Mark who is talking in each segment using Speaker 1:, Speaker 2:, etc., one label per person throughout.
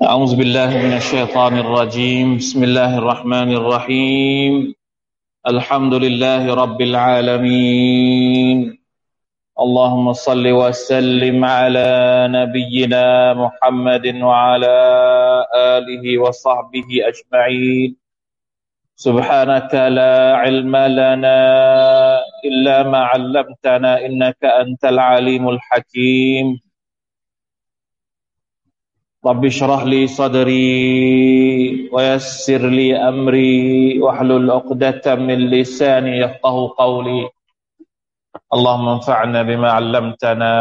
Speaker 1: أعوذ بالله من الشيطان الرجيم. بسم الله الرحمن الرحيم. الحمد لله رب العالمين. اللهم صل وسلم على نبينا محمد وعلى آله وصحبه أجمعين. سبحانك لا علم لنا إلا ما علمتنا إنك أنت العليم الحكيم. رب اشرح لي صدري ويسر لي أمري واحلل عقدة من لساني يفقه قولي. اللهم انفعنا بما علمتنا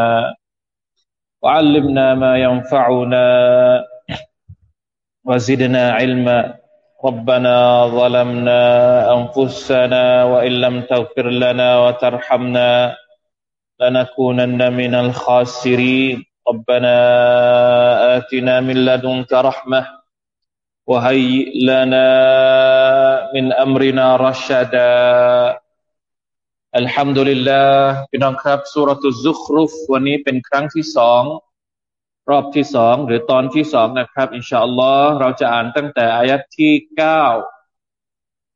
Speaker 1: وعلمنا ما ينفعنا وزدنا علما. ربنا ظلمنا أنفسنا وإن لم تغفر لنا وترحمنا لنكونن من الخاسرين. ربنا آتنا من لدنك رحمة وهيئ لنا من أمرنا رشدا الحمد لله พี่น้องครับสุรตุซุครุฟวันนี้เป็นครั้งที่สองรอบที่สองหรือตอนที่สองนะครับอินชาอัลลอฮ์เราจะอ่านตั้งแต่อายัดที่เก้า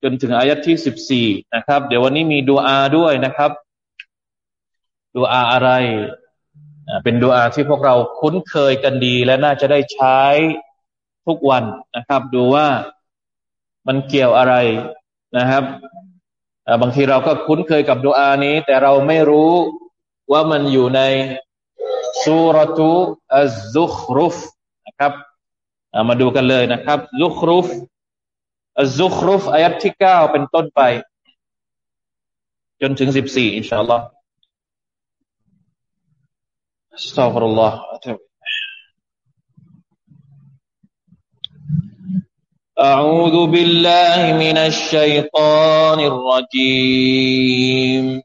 Speaker 1: จนถึงอายัดที่สิบสี่นะครับ เดี๋ยววันนี้มีดูอาด้วยนะครับดูอาอะไร เป็นดูอาที่พวกเราคุ้นเคยกันดี และน่าจะได้ใช้ทุกวันนะครับ ดูว่ามันเกี่ยวอะไรนะครับบางทีเราก็คุ้นเคยกับดูอานี้ แต่เราไม่รู้ว่ามันอยู่ในสุรตุอัซซุครุฟนะครับมาดูกันเลยนะครับซุครุฟอัซซุครุฟอายัดที่เก้าเป็นต้นไป จนถึงสิบสี่อินชาอัลลอฮ์ أستغفر الله أعوذ بالله من الشيطان الرجيم.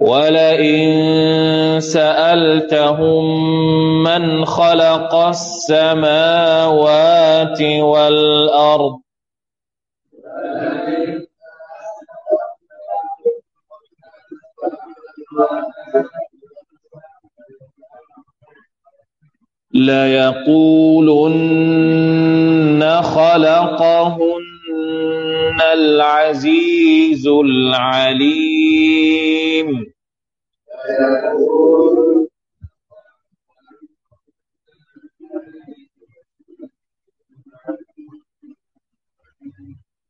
Speaker 1: ولئن سألتهم من خلق السماوات والأرض ليقولن خلقهن العزيز العليم.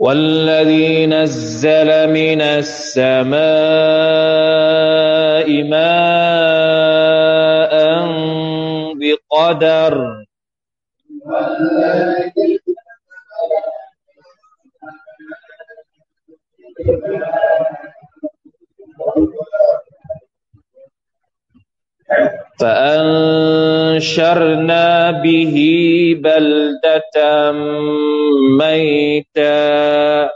Speaker 1: والذي نزل من السماء ماء بقدر فأنشرنا به بلدة ميتا.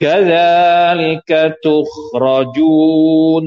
Speaker 1: كذلك تخرجون.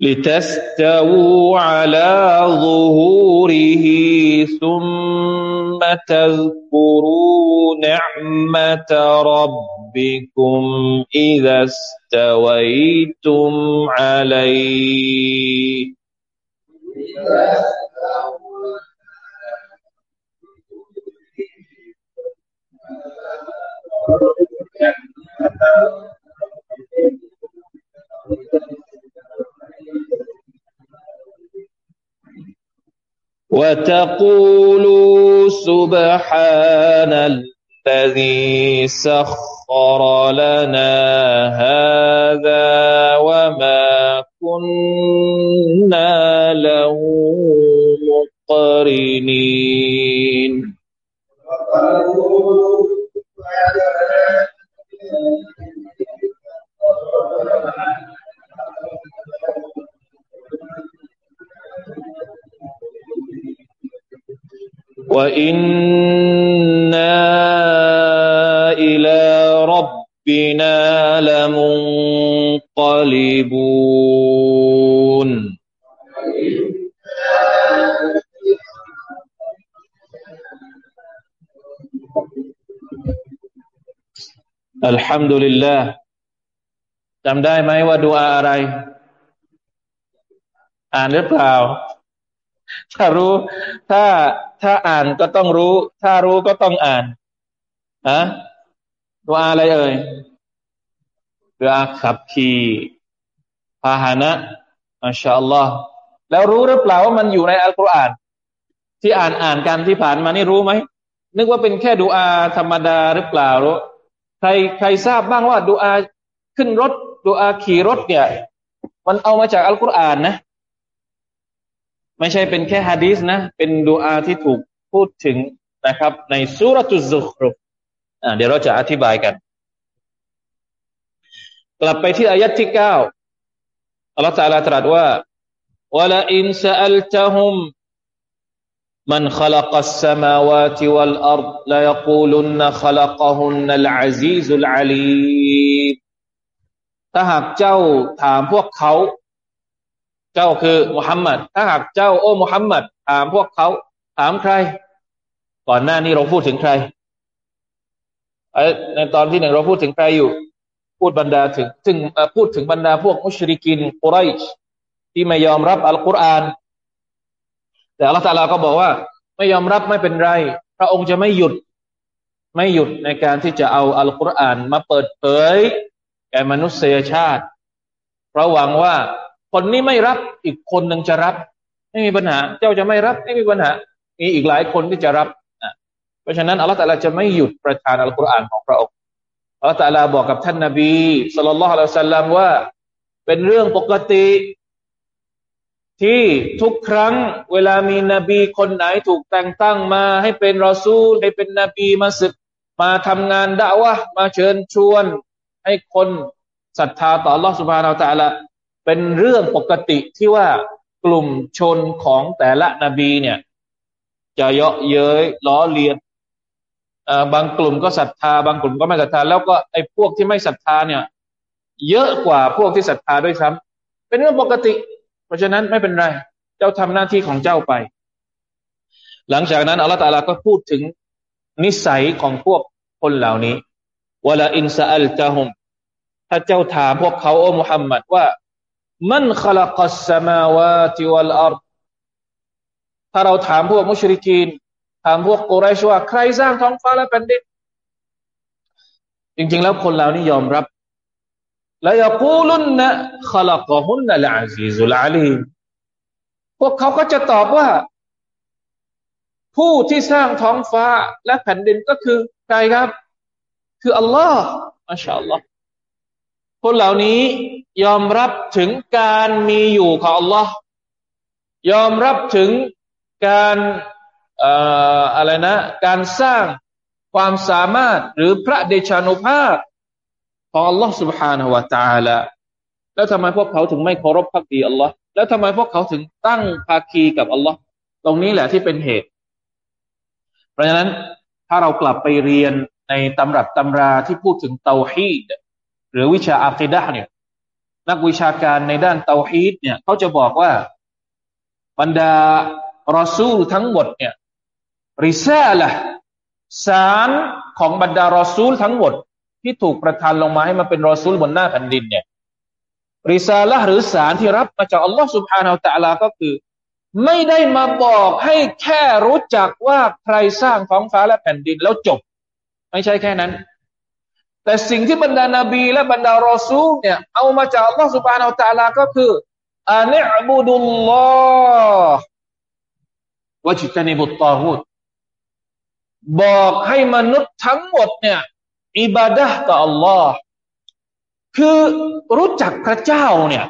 Speaker 1: لتستووا على ظهوره ثم تذكروا نعمة ربكم إذا استويتم عليه. وتقولوا سبحان الذي سخر لنا هذا มดุลิลลาห์จำได้ไหมว่าดูอาอะไร อ่านหรือเปล่า ถ้ารู้ ถ้าถ้าอ่านก็ต้องรู้ ถ้ารู้ก็ต้องอ่านอะดูอาอะไรเอ่ยดูอาขับขี่พาหานะอัลชาอัลลอฮ์แล้วรู้หรือเปล่าว่ามันอยู่ในอัลกุรอานที่อ่านอ่านกันที่ผ่านมานี่รู้ไหมนึกว่าเป็นแค่ดูอาธรรมดาหรือเปล่ารู้ ใครใครทราบบ้างว่าดูอาขึ้นรถดูอาขี่รถเนี่ยมันเอามาจากอัลกุรอานนะไม่ใช่เป็นแค่ฮะดีสนะ เป็นดูอาที่ถูกพูดถึงนะครับ ในสุรตุซุครุเดี๋ยวเราจะอธิบายกัน กลับไปที่อายัดที่เก้าอัลลอฮฺตาลาตรัสว่า ولئن سألتهم من خلق السماوات والأرض ليقولن خلقهن العزيز العليم ถ้าหากเจ้าถามพวกเขาเจ้าคือมุฮัมมัดถ้าหากเจ้าโอ้มุฮัมมัดถามพวกเขาถามใคร ก่อนหน้านี้เราพูดถึงใครในตอนที่หนึ่งเราพูดถึงใครอยู่ พูดบรรดาถึงถึงพูดถึงบรรดาพวกมุชริกินกุไรชที่ไม่ยอมรับอัลกุรอาน แต่อัลลอฮฺตาลาก็บอกว่า ไม่ยอมรับไม่เป็นไร พระองค์จะไม่หยุด ไม่หยุดในการที่จะเอาอัลกุรอานมาเปิดเผยแก่มนุษยชาติเพราะหวังว่าคนนี้ไม่รับอีกคนหนึ่งจะรับ ไม่มีปัญหา เจ้าจะไม่รับไม่มีปัญหา มีอีกหลายคนที่จะรับนะเพราะฉะนั้นอัลลอฮฺตะลาจะไม่หยุดประทานอัลกุรอานของพระองค์อัลลอฮฺตะลาบอกกับท่านนาบีสุลต่านละฮ์อัลลอฮฺสัลลัมว่า เป็นเรื่องปกติ ที่ทุกครั้งเวลามีนบีคนไหนถูกแต่งตั้งมาให้เป็นรอซูลให้เป็นนบีมาศึก มาทำงานด่าวะมาเชิญชวน ให้คนศรัทธาต่อ Allah Subhanahu เป็นเรื่องปกติที่ว่ากลุ่มชนของแต่ละนบีเนี่ย จะเยาะเย้ยล้อเลียนบางกลุ่มก็ศรัทธา บางกลุ่มก็ไม่ศรัทธา แล้วก็ไอ้พวกที่ไม่ศรัทธาเนี่ย เยอะกว่าพวกที่ศรัทธาด้วยซ้ำเป็นเรื่องปกติ เพราะฉะนั้นไม่เป็นไร เจ้าทำหน้าที่ของเจ้าไป หลังจากนั้นอัลลอฮฺตาลาก็พูดถึงนิสัยของพวกคนเหล่านี้วลาอินซาอัลจาฮุมถ้าเจ้าถามพวกเขาโอ้มุฮัมมัดว่า มันขลักสมาวาติวัลอัรถ้าเราถามพวกมุชริกีน ถามพวกกุไรชว่า ใครสร้างท้องฟ้าและแผ่นดินจริงๆแล้วคนเรานี่ยอมรับ และยกูลุนนะขลักฮุนนะลอาซีซุลอาลีพวกเขาก็จะตอบว่า ผู้ที่สร้างท้องฟ้าและแผ่นดินก็คือใครครับ คืออัลลอฮ์อัชอัลลอฮ์คนเหล่านี้ยอมรับถึงการมีอยู่ของ Allah ยอมรับถึงการอะไรนะ การสร้างความสามารถหรือพระเดชานุภาพ ของ Allah سبحانه และ تعالى แล้วทำไมพวกเขาถึงไม่เคารพพักดี Allah แล้วทำไมพวกเขาถึงตั้งภาคีกับ Allah ตรงนี้แหละที่เป็นเหตุ เพราะฉะนั้นถ้าเรากลับไปเรียนในตำรับตำราที่พูดถึงเตาฮีดหรือวิชาอัคีดะเนี่ยนักวิชาการในด้านเตาฮีดเนี่ยเขาจะบอกว่า บรรดารอซูลทั้งหมดเนี่ยริซาละสาร ของบรรดารอซูลทั้งหมด ที่ถูกประทานลงมาให้มาเป็นรอซูลบนหน้าแผ่นดินเนี่ยริซาละหรือสารที่รับมาจากอัลลอฮ์สุบฮานาอัลลอฮ์ก็คือ ไม่ได้มาบอกให้แค่รู้จักว่าใครสร้างท้องฟ้าและแผ่นดินแล้วจบ ไม่ใช่แค่นั้น แต่สิ่งที่บรรดานาบี และบรรดารอซูลเนี่ยเอามาจากอัลลอฮ์สุบฮานาอัลลอฮ์ก็คืออันอับูดุลลอฮ์วจิตานิบุตตาหุตบอกให้มนุษย์ทั้งหมดเนี่ย อิบาดะต่ออัลลอฮ์คือรู้จักพระเจ้าเนี่ย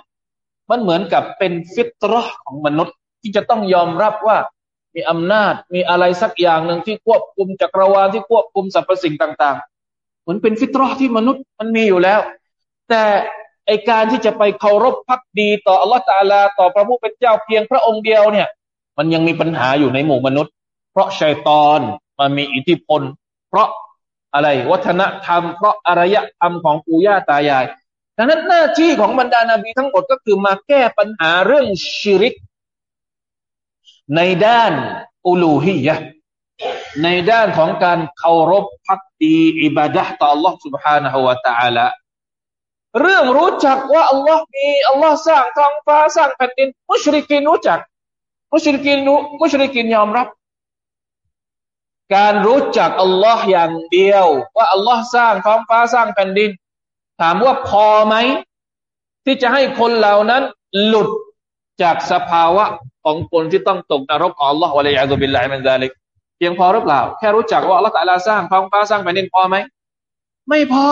Speaker 1: มันเหมือนกับเป็นฟิตรอของมนุษย์ที่จะต้องยอมรับว่า มีอำนาจมีอะไรสักอย่างหนึ่งที่ควบคุมจักรวาลที่ควบคุมสรรพสิ่งต่าง ๆ เหมือนเป็นฟิตรอที่มนุษย์มันมีอยู่แล้ว แต่ไอการที่จะไปเคารพพักดีต่ออัลลอฮฺตาลา ต่อพระผู้เป็นเจ้าเพียงพระองค์เดียวเนี่ย มันยังมีปัญหาอยู่ในหมู่มนุษย์ เพราะชัยตอนมันมีอิทธิพล เพราะ อะไรวัฒนธรรม เพราะอารยธรรมของปู่ย่าตายายดังนั้นหน้าที่ของบรรดานาบีทั้งหมดก็คือมาแก้ปัญหาเรื่องชิริก ในด้านอุลูฮียะในด้านของการเคารพพักดีอิบาดะต่อ Allah سبحانه และ تعالى เรื่องรู้จักว่าอัลลอฮ์มีอัลลอฮ์สร้างท้องฟ้าสร้างแผ่นดินมุชริกินรู้จักมุชริกินรู้มุชริกินยอมรับ การรู้จักอัลลอฮ์อย่างเดียว ว่าอัลลอฮ์สร้างท้องฟ้าสร้างแผ่นดิน ถามว่าพอไหม ที่จะให้คนเหล่านั้นหลุดจากสภาวะของคนที่ต้องตกนรกอัลลอฮ์ والعياذ بالله من ذلكเพียงพอหรือเปล่า แค่รู้จักว่าอัลลอฮ์ تعالىสร้างท้องฟ้าสร้างแผ่นดินพอไหม ไม่พอ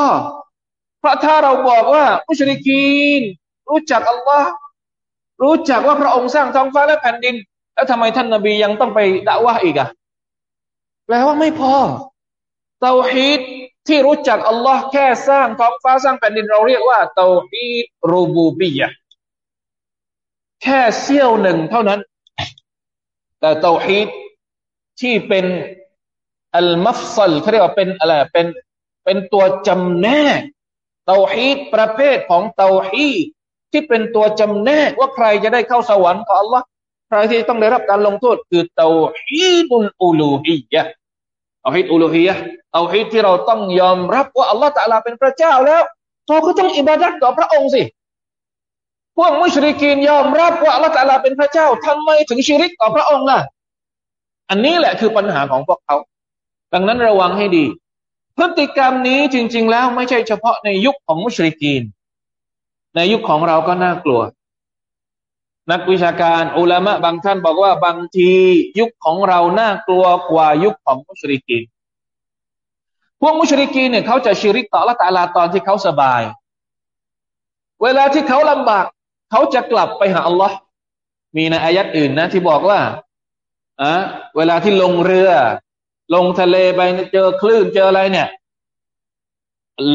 Speaker 1: เพราะถ้าเราบอกว่าمشركين รู้จักอัลลอฮ์รู้จักว่าพระองค์สร้างท้องฟ้าและแผ่นดิน แล้วทำไมท่านนบียังต้องไปด่าว่าอีกอะ แปลว่าไม่พอเตาฮีดที่รู้จักอัลลอฮ์แค่สร้างท้องฟ้าสร้างแผ่นดินเราเรียกว่าเตาฮีดรูบูบียะแค่เสี้ยวหนึ่งเท่านั้น แต่เตาฮีดที่เป็นอัลมัฟซัลเขาเรียกว่าเป็นอะไรเป็นเป็นตัวจำแนกเตาฮีดประเภทของเตาฮีดที่เป็นตัวจำแนกว่าใครจะได้เข้าสวรรค์กับอัลลอฮ์ ใครที่ต้องได้รับการลงโทษคือเตาฮีดุลอูลูฮียะเตาฮีดอูลูฮียะเตาฮีดที่เราต้องยอมรับว่าอัลลอฮ์ตะลาเป็นพระเจ้าแล้วเราก็ต้องอิบาดัตต่อพระองค์สิพวกมุชริกีนยอมรับว่าอัลลอฮ์ตะลาเป็นพระเจ้าทำไมถึงชิริกต่อพระองค์ล่ะ อันนี้แหละคือปัญหาของพวกเขา ดังนั้นระวังให้ดี พฤติกรรมนี้จริง ๆ แล้วไม่ใช่เฉพาะในยุคของมุชริกีน ในยุคของเราก็น่ากลัว นักวิชาการอุลามะบางท่านบอกว่าบางทียุคของเราน่ากลัวกว่ายุคของมุชริกีนพวกมุชริกีนเนี่ยเขาจะชิริกต่อละตาลาตอนที่เขาสบาย เวลาที่เขาลำบาก เขาจะกลับไปหาอัลลอฮ์มีในอายัดอื่นนะ ที่บอกว่าอะเวลาที่ลงเรือ ลงทะเลไปเจอคลื่นเจออะไรเนี่ย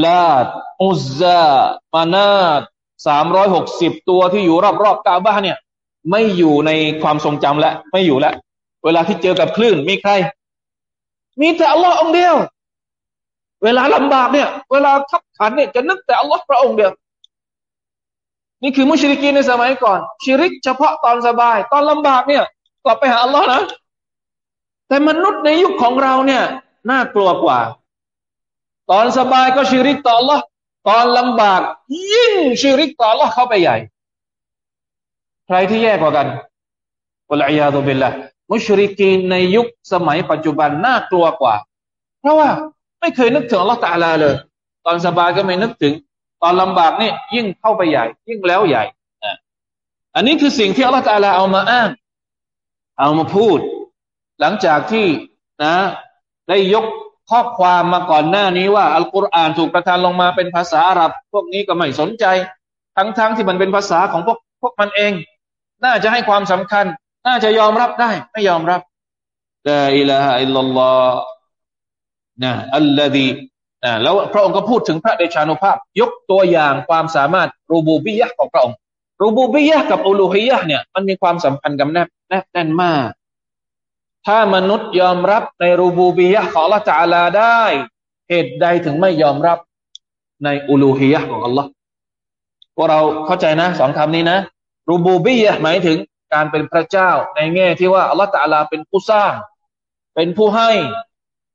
Speaker 1: ลาดอุซซามานาดสามร้อยหกสิบตัวที่อยู่รอบๆกาบ้าเนี่ย ไม่อยู่ในความทรงจำแล้วไม่อยู่แล้วเวลาที่เจอกับคลื่นมีใคร มีแต่อัลลอฮ์องเดียว เวลาลำบากเนี่ย เวลาขับขันเนี่ยจะนึกแต่อัลลอฮ์พระองค์เดียว นี่คือมุชริกีนในสมัยก่อน ชิริกเฉพาะตอนสบาย ตอนลำบากเนี่ยกลับไปหาอัลลอฮ์นะ แต่มนุษย์ในยุคของเราเนี่ย น่ากลัวกว่า ตอนสบายก็ชิริกต่อ Allah ตอนลำบาก ยิ่งชิริกต่อ Allah เข้าไปใหญ่ ใครที่แย่กว่ากันอัลอยาตุบิลละมุชริกีนในยุคสมัยปัจจุบันน่ากลัวกว่า เพราะว่าไม่เคยนึกถึง Allah ตาลาเลย ตอนสบายก็ไม่นึกถึง ตอนลำบากนี่ยิ่งเข้าไปใหญ่ ยิ่งแล้วใหญ่อันนี้คือสิ่งที่ Allah ตาลาเอามาอ้าง เอามาพูด หลังจากที่นะ ได้ยกข้อความมาก่อนหน้านี้ว่าอัลกุรอานถูกประทานลงมาเป็นภาษาอาหรับ พวกนี้ก็ไม่สนใจ ทั้งๆทที่มันเป็นภาษาของพวกพวกมันเอง น่าจะให้ความสำคัญ น่าจะยอมรับได้ ไม่ยอมรับลาอิลาฮะอิลลัลลอฮ์นะอัลลอฮีนะแล้วพระองค์ก็พูดถึงพระเดชานุภาพ ยกตัวอย่างความสามารถรูบูบิยะของพระองค์รูบูบิยะกับอูลูฮิยะเนี่ยมันมีความสัมพันธ์กันแนบแน่นมาก ถ้ามนุษย์ยอมรับในรูบูบียะของละจาลาได้เหตุใดถึงไม่ยอมรับในอูลูฮียะของอัลลอฮ์พวกเราเข้าใจนะสองคำนี้นะ รูบูบียะหมายถึงการเป็นพระเจ้าในแง่ที่ว่าอัลลอฮ์ตาลาเป็นผู้สร้าง เป็นผู้ให้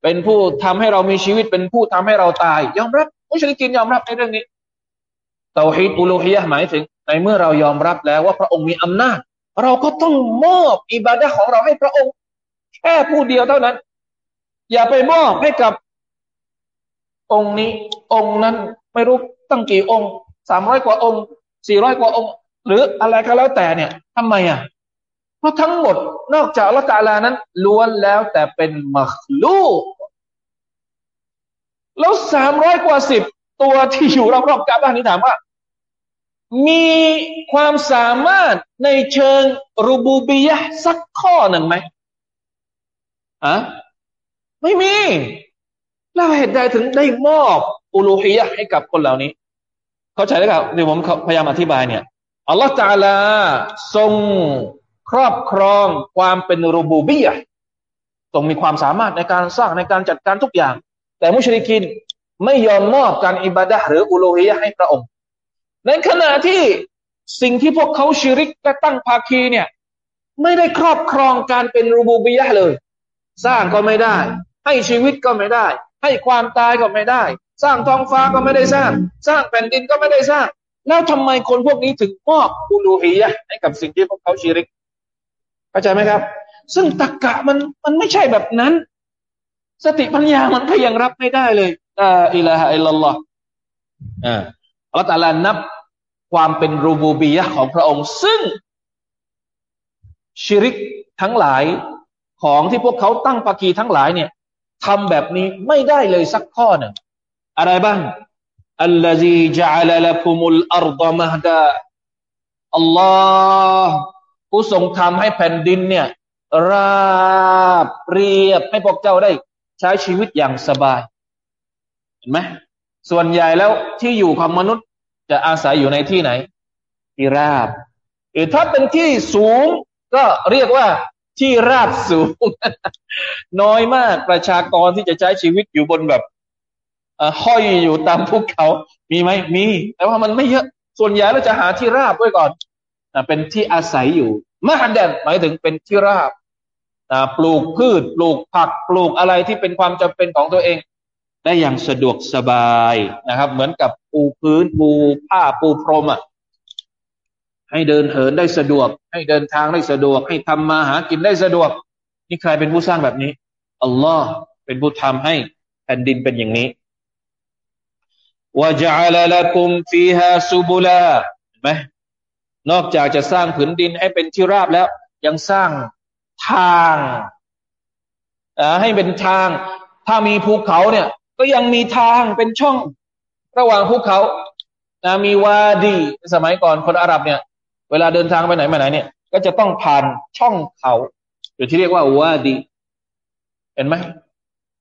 Speaker 1: เป็นผู้ทำให้เรามีชีวิต เป็นผู้ทำให้เราตาย ยอมรับมุชลิกินยอมรับในเรื่องนี้เตาฮีดอุลูฮียะหมายถึง ในเมื่อเรายอมรับแล้วว่าพระองค์มีอำนาจ เราก็ต้องมอบอิบาดะของเราให้พระองค์ แค่ผู้เดียวเท่านั้น อย่าไปมอบให้กับ องค์นี้ องค์นั้นไม่รู้ตั้งกี่องค์สามร้อยกว่าองค์สี่ร้อยกว่าองค์ หรืออะไรก็แล้วแต่เนี่ยทำไมอะเพราะทั้งหมดนอกจากละตาลานั้นล้วนแล้วแต่เป็นมัคลูกแล้วสามร้อยกว่าสิบตัวที่อยู่รอบๆกาบ้านนี้ถามว่า มีความสามารถในเชิงรูบูบียะสักข้อหนึ่งไหมอะไม่มี แล้วเหตุใดถึงได้มอบอุลูฮียะให้กับคนเหล่านี้ เข้าใจไหมครับเดี๋ยวผมพยายามอธิบายเนี่ย อัลลอฮฺตาลาทรงครอบครองความเป็นรูบูบียะทรงมีความสามารถในการสร้างในการจัดการทุกอย่าง แต่มุชริกินไม่ยอมมอบการอิบาดะหรืออุโลฮียะให้พระองค์ ในขณะที่สิ่งที่พวกเขาชิริกและตั้งภาคีเนี่ย ไม่ได้ครอบครองการเป็นรูบูบียะเลย สร้างก็ไม่ได้ ให้ชีวิตก็ไม่ได้ ให้ความตายก็ไม่ได้ สร้างท้องฟ้าก็ไม่ได้สร้าง สร้างแผ่นดินก็ไม่ได้สร้าง แล้วทำไมคนพวกนี้ถึงมอบอุลูฮียะให้กับสิ่งที่พวกเขาชิริกเข้าใจไหมครับ ซึ่งตรกกะมันมันไม่ใช่แบบนั้น สติปัญญามันก็ยังรับไม่ได้เลยลาอิลาฮะอิลลัลลอฮ์อ่าอัลลอฮฺตาลานับความเป็นรูบูบียะของพระองค์ ซึ่งชิริกทั้งหลายของที่พวกเขาตั้งปากีทั้งหลายเนี่ยทำแบบนี้ไม่ได้เลยสักข้อหนึ่งอะไรบ้าง อัลลอฮีจ ع ลละคุมุลอัรฎมฮดาอัลลอฮ์ผู้ทรงทำให้แผ่นดินเนี่ย ราบเรียบให้พวกเจ้าได้ ใช้ชีวิตอย่างสบาย เห็นไหมส่วนใหญ่แล้วที่อยู่ของมนุษย์จะอาศัยอยู่ในที่ไหน ที่ราบหรือถ้าเป็นที่สูง ก็เรียกว่าที่ราบสูง น้อยมากประชากรที่จะใช้ชีวิตอยู่บนแบบ ห้อยอยู่ตามภูเขา มีไหมมี แต่ว่ามันไม่เยอะ ส่วนใหญ่เราจะหาที่ราบไว้ก่อนเป็นที่อาศัยอยู่มหันเดนหมายถึงเป็นที่ราบปลูกพืช ปลูกผัก ปลูกอะไรที่เป็นความจำเป็นของตัวเอง ได้อย่างสะดวกสบายนะครับ เหมือนกับปูพื้นปูผ้าปูพรมอะให้เดินเหินได้สะดวก ให้เดินทางได้สะดวก ให้ทำมาหากินได้สะดวก นี่ใครเป็นผู้สร้างแบบนี้อัลลอฮ์เป็นผู้ทำให้แผ่นดินเป็นอย่างนี้ วะจัลลักุมฟีฮาซุบุลาเห็นไหมนอกจากจะสร้างผืนดินให้เป็นที่ราบแล้ว ยังสร้างทางให้เป็นทาง ถ้ามีภูเขาเนี่ย ก็ยังมีทางเป็นช่องระหว่างภูเขานะมีวาดีสมัยก่อนคนอาหรับเนี่ย เวลาเดินทางไปไหนมาไหนเนี่ย ก็จะต้องผ่านช่องเขาหรือที่เรียกว่าวาดี เห็นไหม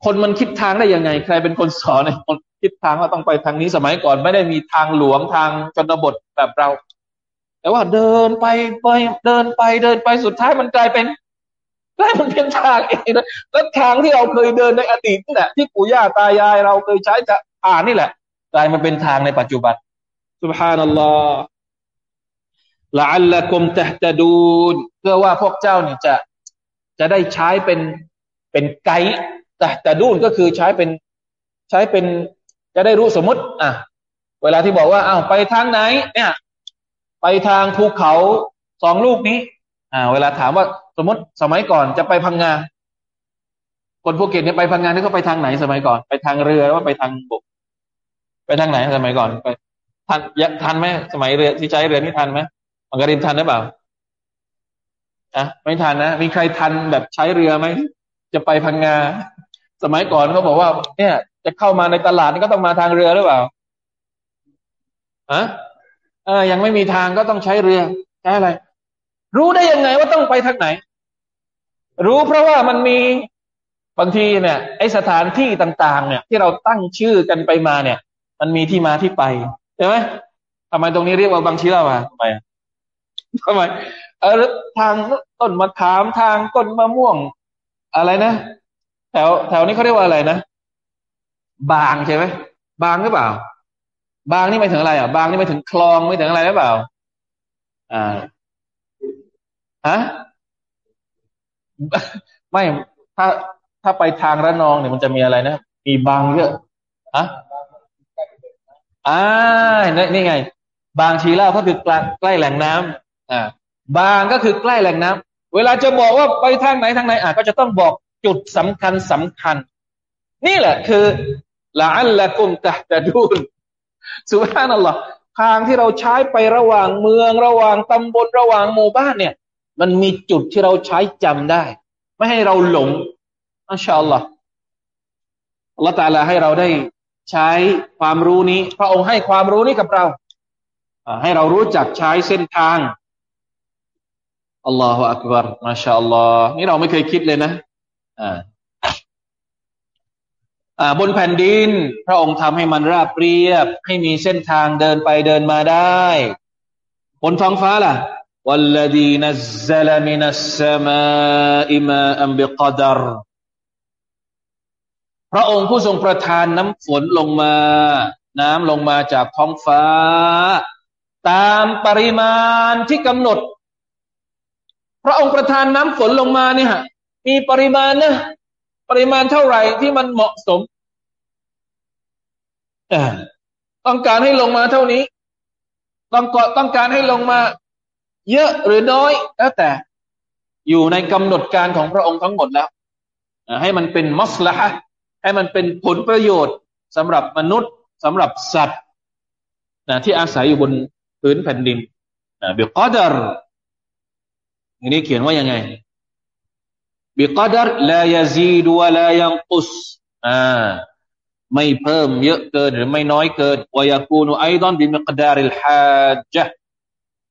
Speaker 1: คนมันคิดทางได้ยังไง ใครเป็นคนสอนเนี่ยคน ทิศทางว่าต้องไปทางนี้สมัยก่อนไม่ได้มีทางหลวงทางชนบทแบบเรา แต่ว่าเดินไปไปเดินไปเดินไปสุดท้ายมันกลายเป็นกลายมันเป็นทางเองนะแล้วทางที่เราเคยเดินในอดีตนี่แหละที่ปู่ย่าตายายเราเคยใช้จะอ่านนี่แหละกลายมันเป็นทางในปัจจุบันสุบฮานัลลอฮ์ละอัลละกุมตะตะดูนเพื่อว่าพวกเจ้าเนี่ยจะจะได้ใช้เป็นเป็นไกด์แต่ตะดูนก็คือใช้เป็นใช้เป็น จะได้รู้สมมติ อะ เวลาที่บอกว่าอ้าวไปทางไหน เนี่ย ไปทางภูเขาสองลูกนี้ อ่า เวลาถามว่าสมมติสมัยก่อนจะไปพังงา คนภูเก็ตเนี่ยไปพังงานี่เขาไปทางไหนสมัยก่อน ไปทางเรือหรือว่าไปทางบก ไปทางไหนสมัยก่อนไปทันยัทันไหมสมัยเรือที่ใช้เรือนี่ทันไหมมังกริมทันหรือเปล่าอะไม่ทันนะมีใครทันแบบใช้เรือไหมจะไปพังงา สมัยก่อนเขาบอกว่า เนี่ย จะเข้ามาในตลาดนี่ก็ต้องมาทางเรือหรือเปล่าอะเออยังไม่มีทางก็ต้องใช้เรือใช้อะไร รู้ได้ยังไงว่าต้องไปทางไหน รู้เพราะว่ามันมีบางทีเนี่ยไอสถานที่ต่างๆ เนี่ย ที่เราตั้งชื่อกันไปมาเนี่ย มันมีที่มาที่ไปใช่ไหมทำไมตรงนี้เรียกว่าบางชีลาวะทำไมทำไมเออทางต้นมะขามทางต้นมะม่วง อะไรนะแถวแถวนี้เขาเรียกว่าอะไรนะ บางใช่ไหมบางหรือเปล่า บางนี่ไม่ถึงอะไร อะ บางนี่ไม่ถึงคลองไม่ถึงอะไรหรือเปล่า อ่าฮะไม่ถ้าถ้าไปทางระนองเนี่ยมันจะมีอะไรนะมีบางเยอะอะอ่านี่ไง บางชีเล่าก็คือใกล้แหล่งน้ำอ่า บางก็คือใกล้แหล่งน้ำเวลาจะบอกว่าไปทางไหนทางไหนอะก็จะต้องบอกจุดสำคัญสำคัญ นี่แหละ คือ ละอัลละกุมตะตะดูนสุภานัลลอฮ์ทางที่เราใช้ไประหว่างเมืองระหว่างตำบลระหว่างหมู่บ้านเนี่ย มันมีจุดที่เราใช้จำได้ ไม่ให้เราหลงอัลลอฮ์อัลลอฮ์ตาลาให้เราได้ใช้ความรู้นี้ พระองค์ให้ความรู้นี้กับเราให้เรารู้จักใช้เส้นทางอัลลอฮฺอักบารมาชาอัลลอฮ์นี่เราไม่เคยคิดเลยนะอ่า บนแผ่นดิน พระองค์ทำให้มันราบเรียบ ให้มีเส้นทางเดินไปเดินมาได้ บนท้องฟ้าล่ะ والذي نزل من السماء ماء بقدر พระองค์ผู้ทรงประทานน้ำฝนลงมา น้ำลงมาจากท้องฟ้า ตามปริมาณที่กำหนด พระองค์ประทานน้ำฝนลงมาเนี่ยมีปริมาณนะ ปริมาณเท่าไหร่ที่มันเหมาะสมต้องการให้ลงมาเท่านี้ ต้องกต้องการให้ลงมา เยอะหรือน้อยแล้วแต่ อยู่ในกำหนดการของพระองค์ทั้งหมดแล้วให้มันเป็นมัสละฮะให้มันเป็นผลประโยชน์สำหรับมนุษย์สำหรับสัตว์นะที่อาศัยอยู่บนพื้นแผ่นดินนะ بقدر นี้เขียนว่ายังไง บิกอดรลายซีดวะลายังกุสอ่าไม่เพิ่มเยอะเกินหรือไม่น้อยเกินวยากูนุไอดอนบิมิกดาริลฮาจ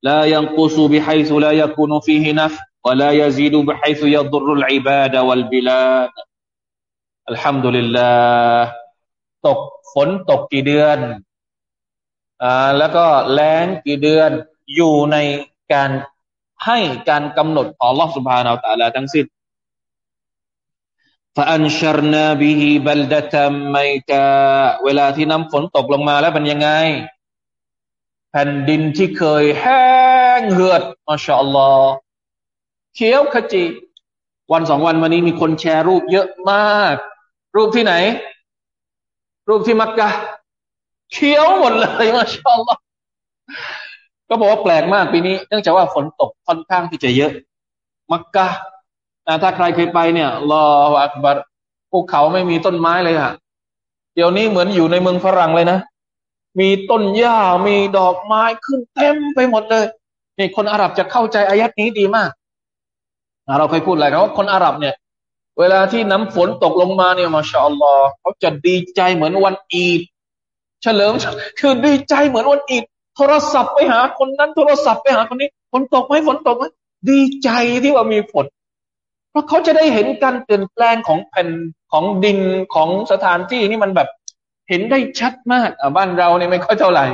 Speaker 1: لا ينقص بحيث لا يكون فيه نفع ولا يزيد بحيث يضر العباد والبلاد الحمد لله ตกฝนตกกี่เดือนอ่าแล้วก็แล้งกี่เดือนอยู่ในการให้การกำหนดของ Allah سبحانه และ تعالى ทั้งสิ้น ฟันชรนาบิฮิบัลดะตัมไมกาเวลาที่น้ำฝนตกลงมาแล้วเป็นยังไง แผ่นดินที่เคยแห้งเหือดมาชาอัลลอฮ์เขียวขจี วันสองวันวันนี้มีคนแชร์รูปเยอะมาก รูปที่ไหน รูปที่มักกะเขียวหมดเลยมาชาอัลลอฮ์ก็บอกว่าแปลกมากปีนี้ เนื่องจากว่าฝนตกค่อนข้างที่จะเยอะ มักกะ ถ้าใครเคยไปเนี่ยรออักบัรภูเขาไม่มีต้นไม้เลยค่ะเดี๋ยวนี้เหมือนอยู่ในเมืองฝรั่งเลยนะ มีต้นหญ้ามีดอกไม้ขึ้นเต็มไปหมดเลยนี่คนอาหรับจะเข้าใจอายัดนี้ดีมากเราเคยพูดอะไรครับว่าคนอาหรับเนี่ย เวลาที่น้ำฝนตกลงมาเนี่ยมาชาอัลลอฮ์เขาจะดีใจเหมือนวันอีดเฉลิมคือดีใจเหมือนวันอีดโทรศัพท์ไปหาคนนั้นโทรศัพท์ไปหาคนนี้ฝนตกไหมฝนตกไหมดีใจที่ว่ามีฝน ราะเขาจะได้เห็นการเปลี่ยนแปลงของแผ่นของดินของสถานที่นี่มันแบบเห็นได้ชัดมากอ่บ้านเราเนี่ยไม่ค่อยเท่าไหร่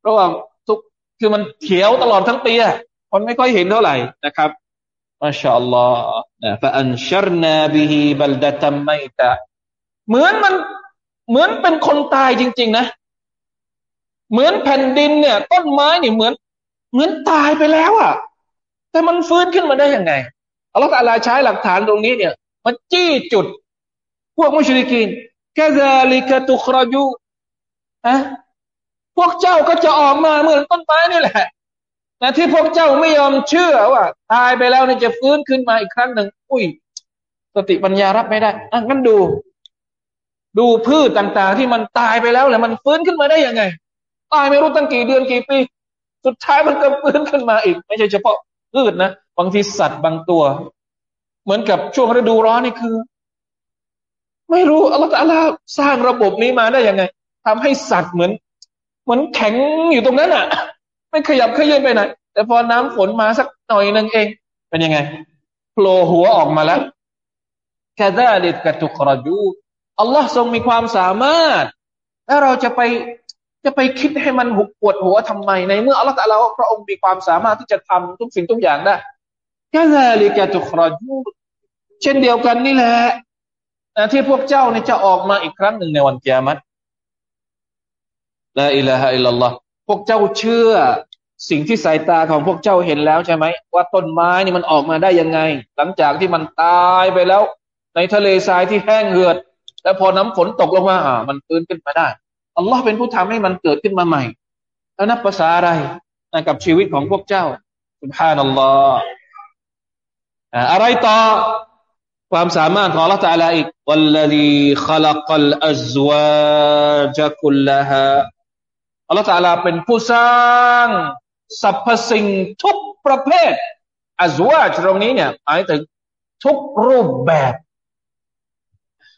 Speaker 1: เพราะว่าทุกคือมันเขียวตลอดทั้งปีอะคนไม่ค่อยเห็นเท่าไหร่นะครับมาชาอัลลอฮ์นะฟะอันชรนาบิฮิบัลดะตัมไมตะเหมือนมันเหมือนเป็นคนตายจริง ๆ นะ เหมือนแผ่นดินเนี่ย ต้นไม้เนี่ยเหมือน เหมือนตายไปแล้วอะแต่มันฟื้นขึ้นมาได้ยังไง อัลลอฮฺตาลาใช้หลักฐานตรงนี้เนี่ยมันจี้จุด พวกมุชริกินแค่ซาลิกะตุครยูอะพวกเจ้าก็จะออกมาเหมือนต้นไม้นี่แหละแต่ที่พวกเจ้าไม่ยอมเชื่อว่า ตายไปแล้วนี่จะฟื้นขึ้นมาอีกครั้งหนึ่งอุ้ย สติปัญญารับไม่ได้อะงั้นดู ดูพืชต่างๆ ที่มันตายไปแล้วแล้วมันฟื้นขึ้นมาได้ยังไง ตายไม่รู้ตั้งกี่เดือนกี่ปี สุดท้ายมันก็ฟื้นขึ้นมาอีก ไม่ใช่เฉพาะ พืชนะบางทีสัตว์บางตัว เหมือนกับช่วงฤดูร้อนนี่คือ ไม่รู้อัลลอฮฺสร้างระบบนี้มาได้ยังไงทำให้สัตว์เหมือนเหมือนแข็งอยู่ตรงนั้นอะ ไม่ขยับขยื่นไปไหนแต่พอน้ำฝนมาสักหน่อยนึงเอง เป็นยังไงโผล่หัวออกมาแล้วแค่ได้ลิกตุกรจูอัลลอฮ์ทรงมีความสามารถ แล้วเราจะไป จะไปคิดให้มันหุบปวดหัวทำไมในเมื่ออัลลอฮฺตะลาพระองค์มีความสามารถที่จะทำทุกสิ่งทุกอย่างได้แค่ซาลิกะตุครจูเช่นเดียวกันนี่แหละที่พวกเจ้าเนี่ยจะออกมาอีกครั้งหนึ่งในวันกิยามัตลาอิลาฮะอิลลัลลอฮ์พวกเจ้าเชื่อสิ่งที่สายตาของพวกเจ้าเห็นแล้วใช่ไหมว่าต้นไม้นี่มันออกมาได้ยังไง หลังจากที่มันตายไปแล้ว ในทะเลทรายที่แห้งเหือด แล้วพอน้ำฝนตกลงมาอ่ามันฟื้นขึ้นมาได้ อัลลอฮ์เป็นผู้ทำให้มันเกิดขึ้นมาใหม่ แล้วนับภาษาอะไรกับชีวิตของพวกเจ้าสุภานัลลอฮ์อะไรต่อความสามารถของ Allah Taala อีกวัลลดีขลักลอัจวาจคุลลฮะ Allah Taala เป็นผู้สร้างสรรพสิ่งทุกประเภทอัจวาตรงนี้เนี่ยหมายถึงทุกรูปแบบ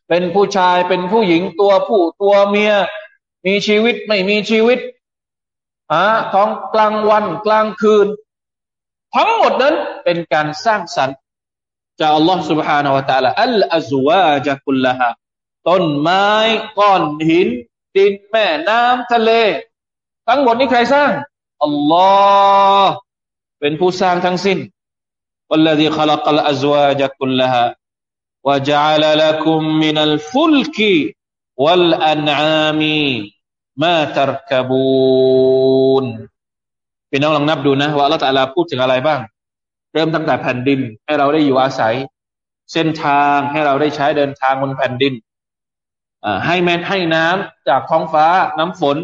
Speaker 1: เป็นผู้ชายเป็นผู้หญิงตัวผู้ตัวเมีย มีชีวิตไม่มีชีวิตอ่าท้องกลางวันกลางคืน ทั้งหมดนั้นเป็นการสร้างสรรค์จากอัลลอฮ์ سبحانه และ تعالى อัลอัจวาจคุลละฮะต้นไม้ก้อนหิน ดินแม่น้ำทะเล ทั้งหมดนี้ใครสร้างอัลลอฮ์เป็นผู้สร้างทั้งสิ้น والذي خلق الأزواج كلها وجعل لكم من الفلك والأنعام มาตรกบูนพี่น้องลองนับดูนะว่าเราแต่ละพูดถึงอะไรบ้าง เริ่มตั้งแต่แผ่นดิน ให้เราได้อยู่อาศัย เส้นทางให้เราได้ใช้เดินทางบนแผ่นดินให้แม่ให้น้ำจากท้องฟ้าน้ำฝน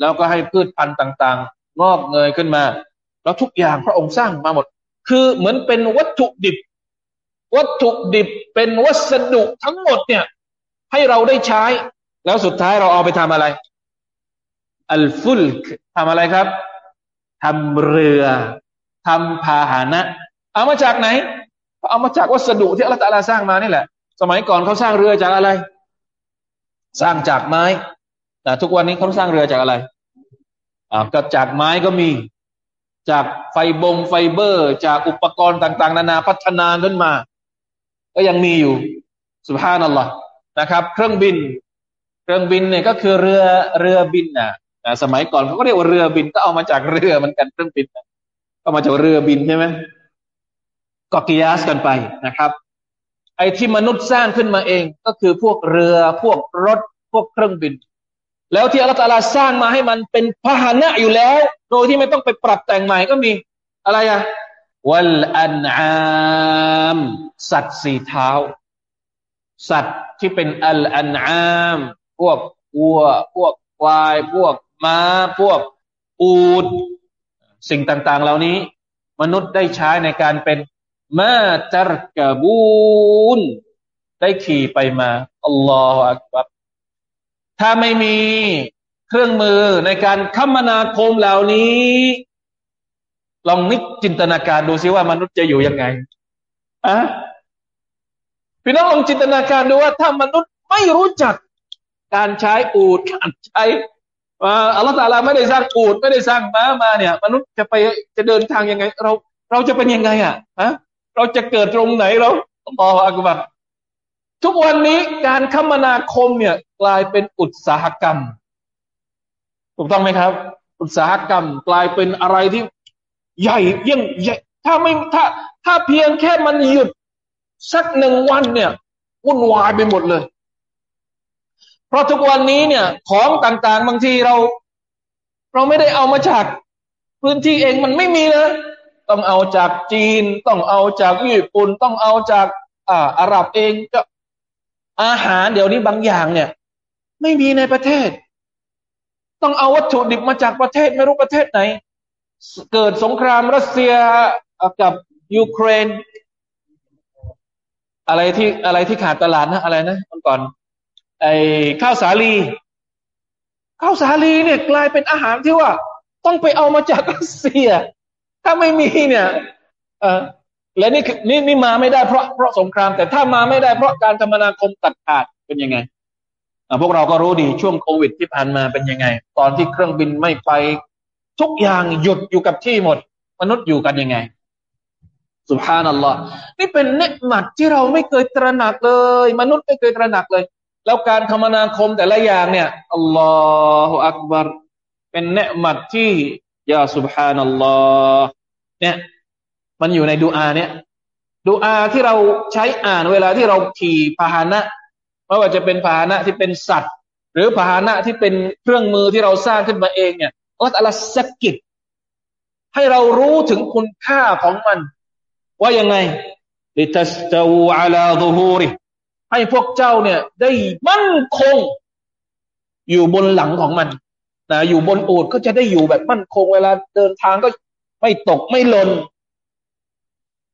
Speaker 1: แล้วก็ให้พืชพันธุ์ต่างๆ งอกเงยขึ้นมา แล้วทุกอย่างพระองค์สร้างมาหมด คือเหมือนเป็นวัตถุดิบ วัตถุดิบเป็นวัสดุทั้งหมดเนี่ย ให้เราได้ใช้ แล้วสุดท้ายเราเอาไปทำอะไร อัลฟุลกทำอะไรครับทำเรือทำพาหนะ เอามาจากไหนเอามาจากวัสดุที่อัลลอฮฺสร้างมานี่แหละ สมัยก่อนเขาสร้างเรือจากอะไร สร้างจากไม้ แต่ทุกวันนี้เขาสร้างเรือจากอะไรอ่าก็จากไม้ก็มี จากไฟบงไฟเบอร์ จากอุปกรณ์ต่าง ๆ นานาพัฒนาขึ้นมา ก็ยังมีอยู่สุภาพนัลลอฮ์นะครับ เครื่องบิน เครื่องบินเนี่ยก็คือเรือเรือบินนะ สมัยก่อนเขาก็เรียกว่าเรือบินก็เอามาจากเรือเหมือนกันเครื่องบินก็มาจากเรือบินใช่ไหมก็กิยาสกันไปนะครับ ไอ้ที่มนุษย์สร้างขึ้นมาเองก็คือพวกเรือพวกรถพวกเครื่องบิน แล้วที่อัลลอฮฺสร้างมาให้มันเป็นพาหนะอยู่แล้ว โดยที่ไม่ต้องไปปรับแต่งใหม่ก็มีอะไรอะวัลอันอาม สัตว์สี่เท้า สัตว์ที่เป็นอัลอันอาม พวกวัว พวกควาย พวก ม้าพวกอูดสิ่งต่าง ๆ เหล่านี้ มนุษย์ได้ใช้ในการเป็นมาตรกบูนได้ขี่ไปมาอัลลอฮฺอักบัรถ้าไม่มีเครื่องมือในการคมนาคมเหล่านี้ ลองนึกจินตนาการดูซิว่ามนุษย์จะอยู่ยังไงอะพี่น้องลองจินตนาการดูว่าถ้ามนุษย์ไม่รู้จักการใช้อูดการใช้ อัลลอฮฺตาลาไม่ได้สร้างอูดไม่ได้สร้างม้ามาเนี่ย มนุษย์จะไปจะเดินทางยังไง เราเราจะเป็นยังไงอะฮะเราจะเกิดตรงไหนเราตออักบัรทุกวันนี้การคมนาคมเนี่ย กลายเป็นอุตสาหกรรม ถูกต้องไหมครับ อุตสาหกรรมกลายเป็นอะไรที่ใหญ่ยิ่งใหญ่ถ้าไม่ถ้า ถ้าเพียงแค่มันหยุดสักหนึ่งวันเนี่ยวุ่นวายไปหมดเลย ราะทุกวันนี้เนี่ย ของต่างๆ บางทีเรา เราไม่ได้เอามาจากพื้นที่เองมันไม่มีเลยต้องเอาจากจีน ต้องเอาจากญี่ปุ่น ต้องเอาจากอ่าอาหรับเองก็อาหารเดี๋ยวนี้บางอย่างเนี่ย ไม่มีในประเทศ ต้องเอาวัตถุดิบมาจากประเทศไม่รู้ประเทศไหน เกิดสงครามรัสเซียกับยูเครน อะไรที่อะไรที่ขาดตลาดนะอะไรนะมื่อก่อน ไอ้ข้าวสาลีข้าวสาลีเนี่ยกลายเป็นอาหารที่ว่า ต้องไปเอามาจากรัสเซีย ถ้าไม่มีเนี่ยเออและนี่นี่นี่มาไม่ได้เพราะเพราะสงคราม แต่ถ้ามาไม่ได้เพราะการคมนาคมตัดขาดเป็นยังไงพวกเราก็รู้ดีช่วงโควิดที่ผ่านมาเป็นยังไง ตอนที่เครื่องบินไม่ไป ทุกอย่างหยุดอยู่กับที่หมด มนุษย์อยู่กันยังไงสุภานัลลอฮ์นี่เป็นเนืหมัดที่เราไม่เคยตระหนักเลย มนุษย์ไม่เคยตระหนักเลย แล้วการคมนาคมแต่ละอย่างเนี่ยอัลลอฮฺอักบารเป็นเนืหมัดที่ยาสุบฮานัลลอฮ์เนี่ยมันอยู่ในดูอาเนี่ยดูอาที่เราใช้อ่านเวลาที่เราขี่พาหนะไม่ว่าจะเป็นพาหนะที่เป็นสัตว์ หรือพาหนะที่เป็นเครื่องมือที่เราสร้างขึ้นมาเองเนี่ยอัลลอฮฺสกิดให้เรารู้ถึงคุณค่าของมัน ว่ายังไงลิตัสตูอัลาดูฮูริ ให้พวกเจ้าเนี่ย ได้มั่นคง อยู่บนหลังของมันนะอยู่บนอูดก็จะได้อยู่แบบมั่นคงเวลาเดินทางก็ไม่ตกไม่หล่น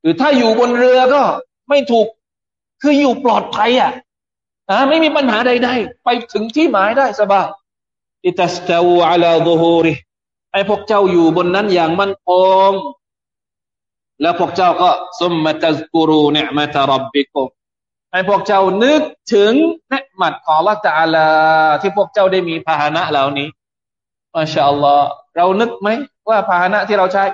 Speaker 1: หรือถ้าอยู่บนเรือก็ไม่ถูกคืออยู่ปลอดภัยอะอ่าไม่มีปัญหาใดๆไปถึงที่หมายได้สบายอิตัสตาวูอัลาดูฮูริให้พวกเจ้าอยู่บนนั้นอย่างมั่นคงแล้วพวกเจ้าก็ซุมมาตัซกูรูเนมาตารับบิกุม ให้พวกเจ้านึกถึงเนืมัดของละตาลา ที่พวกเจ้าได้มีพาหนะเหล่านี้มาชาอัลลอฮ์เรานึกไหมว่าพาหนะที่เราใช้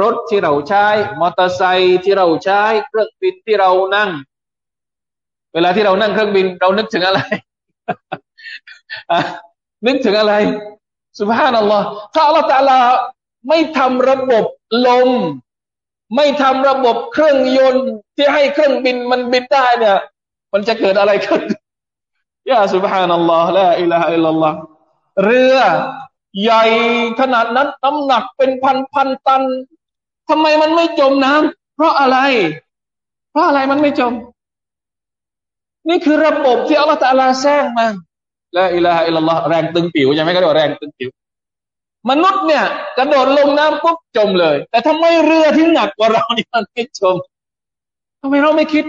Speaker 1: รถที่เราใช้ มอเตอร์ไซค์ที่เราใช้เครื่องบินที่เรานั่ง เวลาที่เรานั่งเครื่องบิน เรานึกถึงอะไรนึกถึงอะไรสุภาพนัลลอฮ์ถ้าอัลลอฮฺตาลาไม่ทำระบบลม ไม่ทำระบบเครื่องยนต์ที่ให้เครื่องบินมันบินได้เนี่ย มันจะเกิดอะไรขึ้นยาสุภานัลลอฮ์ละอิลาฮะอิลลัลลอฮ์เรือใหญ่ขนาดนั้นน้ำหนักเป็นพันพันตันทำไมมันไม่จมน้ำเพราะอะไร เพราะอะไรมันไม่จม นี่คือระบบที่อัลลอฮฺตาลาสร้างมาละอิลาฮะอิลลัลลอฮ์แรงตึงผิวใช่ไหมก็เรียกว่าแรงตึงผิว มนุษย์เนี่ยกระโดดลงน้ำปุ๊บจมเลย แต่ทำไมเรือที่หนักกว่าเรานี่มันไม่จมทำไมเราไม่คิด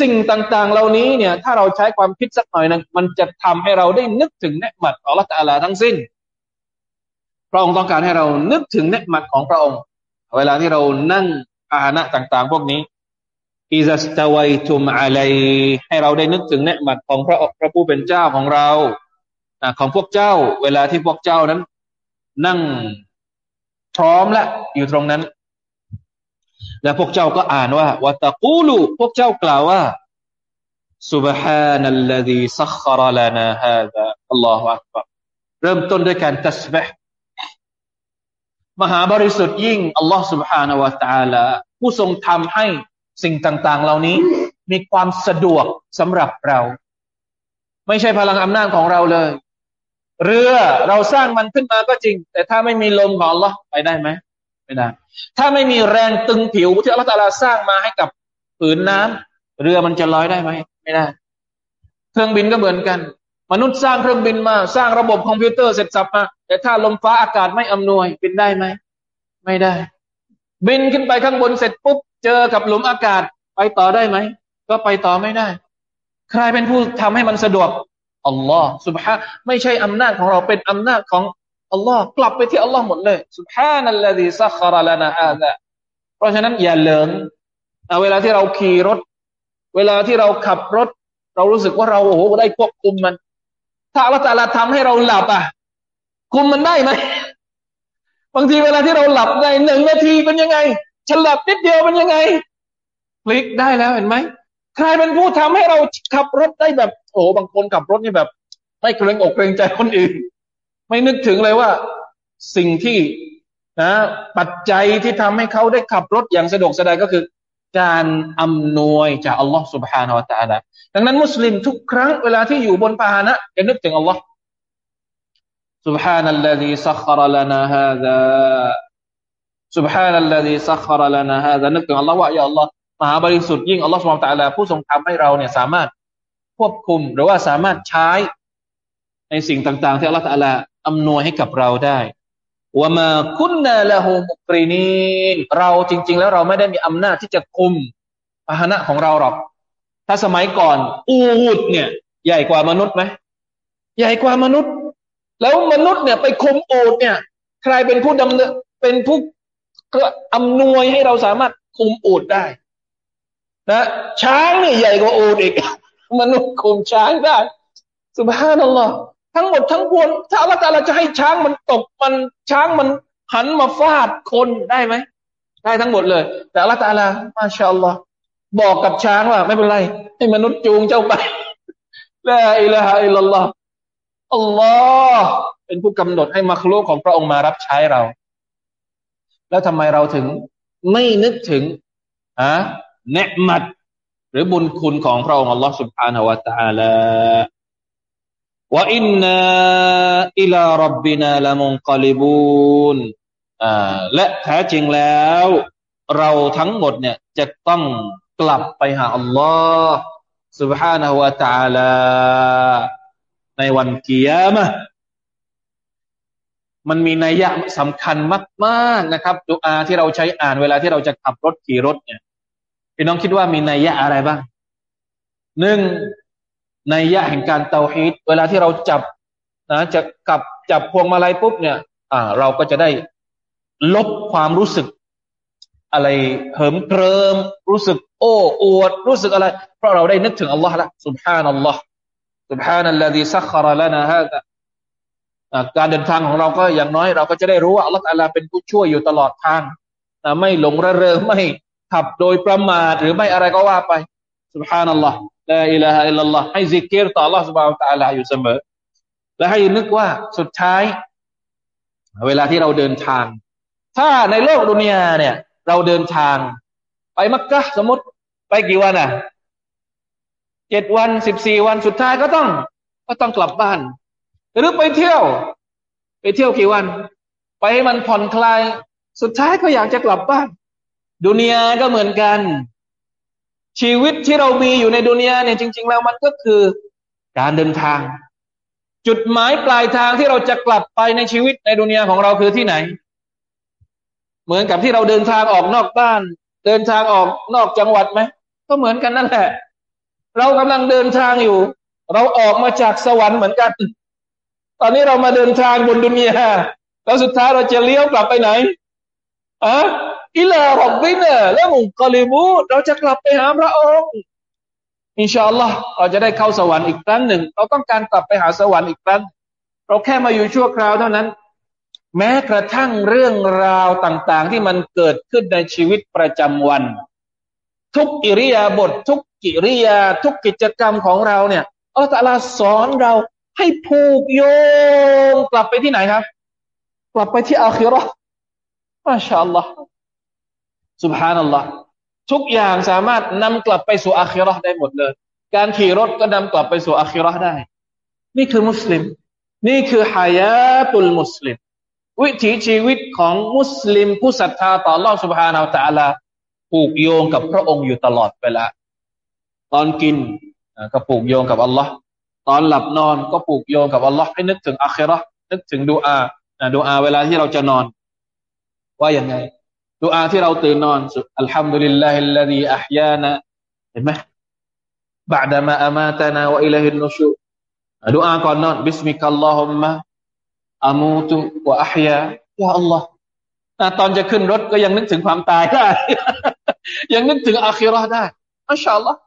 Speaker 1: สิ่งต่างๆ เหล่านี้เนี่ยถ้าเราใช้ความคิดสักหน่อยนึงมันจะทำให้เราได้นึกถึงเนหมัดของละตาลาทั้งสิ้น พระองค์ต้องการให้เรานึกถึงเนหมัดของพระองค์ เวลาที่เรานั่งอาหนะต่าง ๆ พวกนี้อิซัสตวัยทุมอะไรให้เราได้นึกถึงเนหมัดของพระพระผู้เป็นเจ้าของเราของพวกเจ้า เวลาที่พวกเจ้านั้น นั่งพร้อมและอยู่ตรงนั้น แล้วพวกเจ้าก็อ่านว่าวะตะกูลูพวกเจ้ากล่าวว่า سبحان الذي سخر لنا هذا الله أكبر เริ่มต้นด้วยการตัสบห์มหาบริสุทธิ์ยิ่งอัลลอฮ์ سبحانه และ تعالى ผู้ทรงทำให้สิ่งต่าง ๆ เหล่านี้ มีความสะดวกสำหรับเรา ไม่ใช่พลังอำนาจของเราเลย เรือเราสร้างมันขึ้นมาก็จริง แต่ถ้าไม่มีลมของอัลลอฮ์ไปได้ไหมไม่ได้ ถ้าไม่มีแรงตึงผิวที่อัลลอฮ์ตาลาสร้างมาให้กับผืนน้ำเรือมันจะลอยได้ไหมไม่ได้ เครื่องบินก็เหมือนกัน มนุษย์สร้างเครื่องบินมา สร้างระบบคอมพิวเตอร์เสร็จสรรพมา แต่ถ้าลมฟ้าอากาศไม่อำนวยบินได้ไหมไม่ได้ บินขึ้นไปข้างบนเสร็จปุ๊บเจอกับหลุมอากาศ ไปต่อได้ไหมก็ไปต่อไม่ได้ ใครเป็นผู้ทำให้มันสะดวกอัลลอฮ์ سبحانهไม่ใช่อำนาจของเราเป็นอำนาจของ อัลลอฮ์กลับไปที่อัลลอฮ์หมดเลยسبحان الذي سخر لنا هذاเพราะฉะนั้นอย่าเลิงเวลาที่เราขี่รถ เวลาที่เราขับรถ เรารู้สึกว่าเราโอ้โหได้ควบคุมมัน ถ้าอัลลอฮ์ตาลาทำให้เราหลับอะ คุมมันได้ไหมบางทีเวลาที่เราหลับในหนึ่งนาทีเป็นยังไงฉลับนิดเดียวเป็นยังไงพลิกได้แล้วเห็นไหมใครเป็นผู้ทำให้เราขับรถได้แบบ โอ้บางคนขับรถนี่แบบ ไม่เกรงอกเกรงใจคนอื่น ไม่นึกถึงเลยว่า สิ่งที่นะปัจจัยที่ทำให้เขาได้ขับรถอย่างสะดวกสบายก็คือ การอำนวยจากอัลลอฮ์ سبحانه และ تعالى ดังนั้นมุสลิมทุกครั้งเวลาที่อยู่บนพาหนะจะนึกถึงอัลลอฮ์ سبحان الذي سخر لنا هذا سبحان الذي سخر لنا هذا นึกถึงอัลลอฮ์ว่าอย่าอัลลอฮ์มหาบริสุทธิ์ยิ่งอัลลอฮ์สุบฮานตะลาผู้ทรงทำให้เราเนี่ยสามารถควบคุมหรือว่าสามารถใช้ในสิ่งต่างๆ ที่อัลลอฮ์ตะลา อำนวยให้กับเราได้ว่ามาคุณนาละหูมุกรีนีนเราจริง ๆ แล้วเราไม่ได้มีอำนาจที่จะคุมพาหนะของเราหรอก ถ้าสมัยก่อน อูดเนี่ย ใหญ่กว่ามนุษย์ไหมใหญ่กว่ามนุษย์ แล้วมนุษย์เนี่ย ไปคุมอูดเนี่ย ใครเป็นผู้ดำเนินเป็นผู้ก็อำนวยให้เราสามารถคุมอูดได้ นะช้างนี่ใหญ่กว่าอูดอีกมนุษย์คุมช้างได้สุภานั่นหรอ ทั้งหมดทั้งมวลถ้าอัลลอฮฺจะให้ช้างมันตกมันช้างมันหันมาฟาดคนได้ไหมได้ทั้งหมดเลย แต่อัลลอฮฺมาชาอัลลอฮฺบอกกับช้างว่าไม่เป็นไร ให้มนุษย์จูงเจ้าไปละอิละฮะอิลลัลลอฮ์อัลลอฮฺเป็นผู้กำหนดให้มัคลกของพระองค์มารับใช้เรา แล้วทำไมเราถึงไม่นึกถึงอะเนมัดหรือบุญคุณของพระองค์อัลลอฮฺ سبحانه และ تعالى ว่าอินนาอิลารับบินาละมุงกลิบูนอ่าและแท้จริงแล้ว เราทั้งหมดเนี่ยจะต้องกลับไปหาอัลลอฮ์ سبحانه และ تعالى ในวันกิยามะมันมีนัยยะสำคัญมากๆนะครับดุอาที่เราใช้อ่านเวลาที่เราจะขับรถขี่รถเนี่ยพี่น้องคิดว่ามีนัยยะอะไรบ้างหนึ่ง ในยะแห่งการเตาฮีดเวลาที่เราจับนะจะกับจับพวงมาลัยปุ๊บเนี่ย อ่า เราก็จะได้ลบความรู้สึก อะไรเหิมเกริม รู้สึก โอ้อวด รู้สึกอะไร เพราะเราได้นึกถึงอัลลอฮ์ละสุบฮานัลลอฮ์สุบฮานัลลดีซักคาระลนะฮะการเดินทางของเราก็อย่างน้อย เราก็จะได้รู้ว่าอัลลอฮ์อัลลาเป็นผู้ช่วยอยู่ตลอดทางนะไม่หลงระเริงไม่ขับโดยประมาทหรือไม่อะไรก็ว่าไปสุบฮานัลลอฮ์ลาอิลาฮะอิลลัลลอฮ์ให้ซิกเกตต่อ Allah سبحانه และ تعالى อยู่เสมอและให้นึกว่าสุดท้าย เวลาที่เราเดินทาง ถ้าในโลกดุนยาเนี่ย เราเดินทาง ไปมักกะสมมติไปกี่วันอ่ะเจ็ดวันสิบสี่วันสุดท้ายก็ต้อง ก็ต้องกลับบ้าน หรือไปเที่ยว ไปเที่ยวกี่วัน ไปให้มันผ่อนคลาย สุดท้ายก็อยากจะกลับบ้านดุนยาก็เหมือนกัน ชีวิตที่เรามีอยู่ในดุนยาเนี่ยจริง ๆ แล้วมันก็คือการเดินทาง จุดหมายปลายทางที่เราจะกลับไปในชีวิตในดุนยาของเราคือที่ไหน เหมือนกับที่เราเดินทางออกนอกบ้าน เดินทางออกนอกจังหวัดไหมก็เหมือนกันนั่นแหละ เรากำลังเดินทางอยู่ เราออกมาจากสวรรค์เหมือนกัน ตอนนี้เรามาเดินทางบนดุนยาแล้วสุดท้ายเราจะเลี้ยวกลับไปไหน อะอิลารับบินะแล้วมุกลิบูเราจะกลับไปหาพระองค์อินชาอัลลอฮ์เราจะได้เข้าสวรรค์อีกครั้งหนึ่ง เราต้องการกลับไปหาสวรรค์อีกครั้ง เราแค่มาอยู่ชั่วคราวเท่านั้น แม้กระทั่งเรื่องราวต่าง ๆ ที่มันเกิดขึ้นในชีวิตประจำวัน ทุกอิริยาบถททุกกิริยา ทุกกิจกรรมของเราเนี่ยอัลลอฮฺสอนเราให้ผูกโยงกลับไปที่ไหนครับ กลับไปที่อาคิรอ มาชาอัลลอฮ์สุบฮานัลลอฮ์ทุกอย่างสามารถนำกลับไปสู่อาคิรอได้หมดเลย การขี่รถก็นำกลับไปสู่อาคิรอได้ นี่คือมุสลิม นี่คือฮายาตุลมุสลิม วิถีชีวิตของมุสลิม ผู้ศรัทธาต่อลอสุบฮานาอัลลอฮฺผูกโยงกับพระองค์อยู่ตลอดไปละตอนกินก็ผูกโยงกับอัลลอฮ์ตอนหลับนอนก็ผูกโยงกับอัลลอฮ์ให้นึกถึงอาคิรอนึกถึงดูอาดูอาเวลาที่เราจะนอน ว่าอย่างไงดูอาที่เราตื่นนอนสุอัลฮัมดุลิลลาฮิลลาดีอัพยานะเห็นไหมبعد ما أماتنا وإليه النشور ดูอาก่อนนอนباسمك اللهم أموت وأحيا يا اللهตอนจะขึ้นรถก็ยังนึกถึงความตายได้ ยังนึกถึงอาคิรอได้إن شاء الله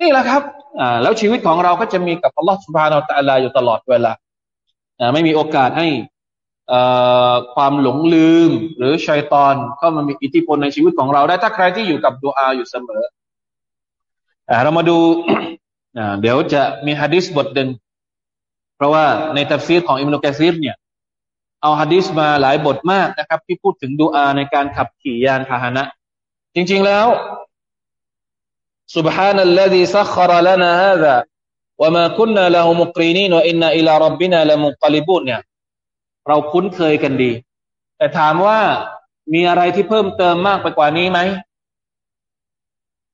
Speaker 1: นี่แหละครับอ่าแล้วชีวิตของเราก็จะมีกับอัลลอฮ์ سبحانه وتعالىอยู่ตลอดเวลา,อ่าไม่มีโอกาสให้ ความหลงลืม หรือชัยตอนเข้ามามีอิทธิพลในชีวิตของเราได้ถ้าใครที่อยู่กับดูอาอยู่เสมอเรามาดูเดี๋ยวจะมีฮะดิษบทหนึ่งเพราะว่าในตัฟซีรของอิมนุกะซีรเนี่ย เอาฮะดิษมาหลายบทมากนะครับ ที่พูดถึงดูอาในการขับขี่ยานพาหนะ จริงๆแล้ว سبحان الذي سخر لنا هذا وما كنا له مقرنين وإنا إلى ربنا لمنقلبون เนี่ย เราคุ้นเคยกันดี แต่ถามว่ามีอะไรที่เพิ่มเติมมากไปกว่านี้ไหม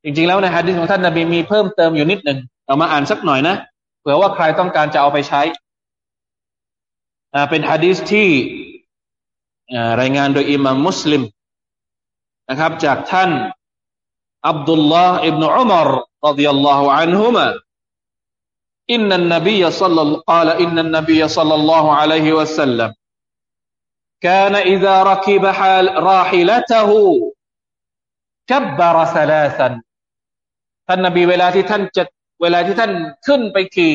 Speaker 1: จริงๆแล้วในฮะดิษของท่านนบีมีเพิ่มเติมอยู่นิดหนึ่งเอามาอ่านสักหน่อยนะเผื่อว่าใครต้องการจะเอาไปใช้เป็นฮะดิษที่รายงานโดยอิมามมุสลิมนะครับ จากท่านอับดุลลาห์อิบนุอุมารรดิยัลลอฮุอันฮุมะอินนันนบียะซัลลัลกาลอินนันนบียะซัลลัลลอฮุอะลัยฮิวะสัลลัม كان إذا ركب حال راحلته كبر ثلاثا ท่านนบีเวลาที่ท่านจะเวลาที่ท่านขึ้นไปขี่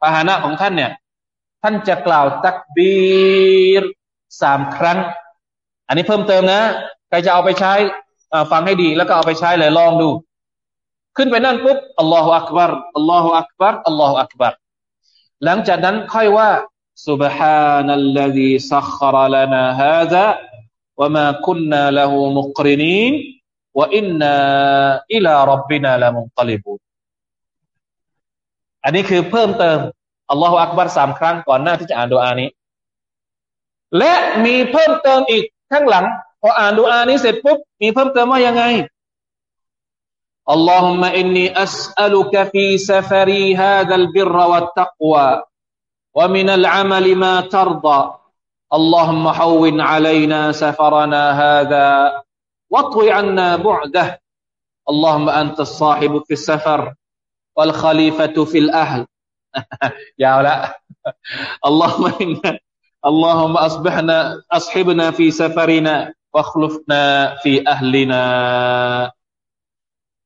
Speaker 1: พาหนะของท่านเนี่ยท่านจะกล่าวตักบีรสามครั้ง อันนี้เพิ่มเติมนะใครจะเอาไปใช้ฟังให้ดีแล้วก็เอาไปใช้เลยลองดู ขึ้นไปนั่นปุ๊บอัลลอฮฺอักบารอัลลอฮฺอักบารอัลลอฮฺอักบารหลังจากนั้นค่อยว่า سبحان الذي سخر لنا هذا وما كنا له مقرنين وإنا إلى ربنا لمنقلبون อันนี้คือเพิ่มเติมอัลลอฮฺอักบารสามครั้งก่อนหน้าที่จะอ่านดูอานี้ และมีเพิ่มเติมอีกข้างหลังพออ่านดูอานี้เสร็จปุ๊บมีเพิ่มเติมว่ายังไง اللهم إني أسألك في سفري هذا البر والتقوى ومن العمل ما ترضى اللهم حون علينا سفرنا هذا واطوي عنا بعده اللهم أنت الصاحب في السفر والخليفة في الأهل يا لا اللهم إنا اللهم أصبحنا أصحبنا في سفرنا واخلفنا في أهلنا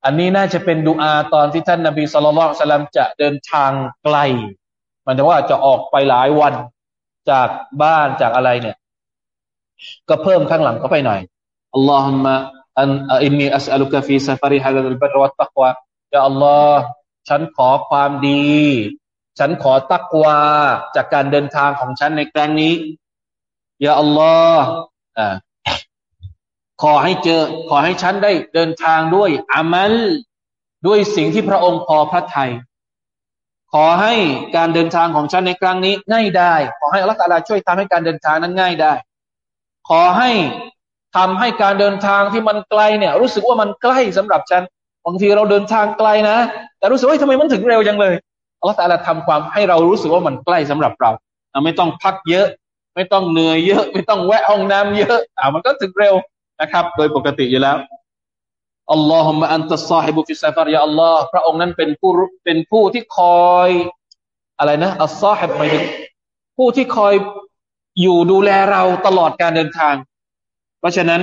Speaker 1: อันนี้น่าจะเป็นดูอาตอนที่ท่านนบีสุลต่านสลัมจะเดินทางไกล มันจะว่าจะออกไปหลายวันจากบ้านจากอะไรเนี่ย ก็เพิ่มข้างหลังเข้าไปหน่อยอัลลอฮุมะอันอินนีอัสอัลุกะฟีซาฟาริฮะดัลบัรวัตตักวะยาอัลลอฮ์ฉันขอความดี ฉันขอตักวาจากการเดินทางของฉันในครั้งนี้ยาอัลลอฮ์อ่าขอให้เจอ ขอให้ฉันได้เดินทางด้วยอามัลด้วยสิ่งที่พระองค์พอพระทยัย ขอให้การเดินทางของฉันในครั้งนี้ง่ายได้ ขอให้อัลลอฮฺช่วยทำให้การเดินทางนั้นง่ายได้ ขอให้ทำให้การเดินทางที่มันไกลเนี่ย รู้สึกว่ามันใกล้สำหรับฉันบางทีเราเดินทางไกลนะ แต่รู้สึกว่าทำไมมันถึงเร็วจังเลยอัลลอฮฺทำความให้เรารู้สึกว่ามันใกล้สำหรับเราไม่ต้องพักเยอะ ไม่ต้องเหนื่อยเยอะ ไม่ต้องแวะห้องน้ำเยอะอ่ามันก็ถึงเร็วนะครับ โดยปกติอยู่แล้ว อัลลอฮุมะอันตัสซาฮิบุฟิซาฟารยาอัลลอฮ์พระองค์นั้นเป็นผู้เป็นผู้ที่คอย อะไรนะอัลซาฮิบหมายถึงผู้ที่คอยอยู่ดูแลเราตลอดการเดินทาง เพราะฉะนั้น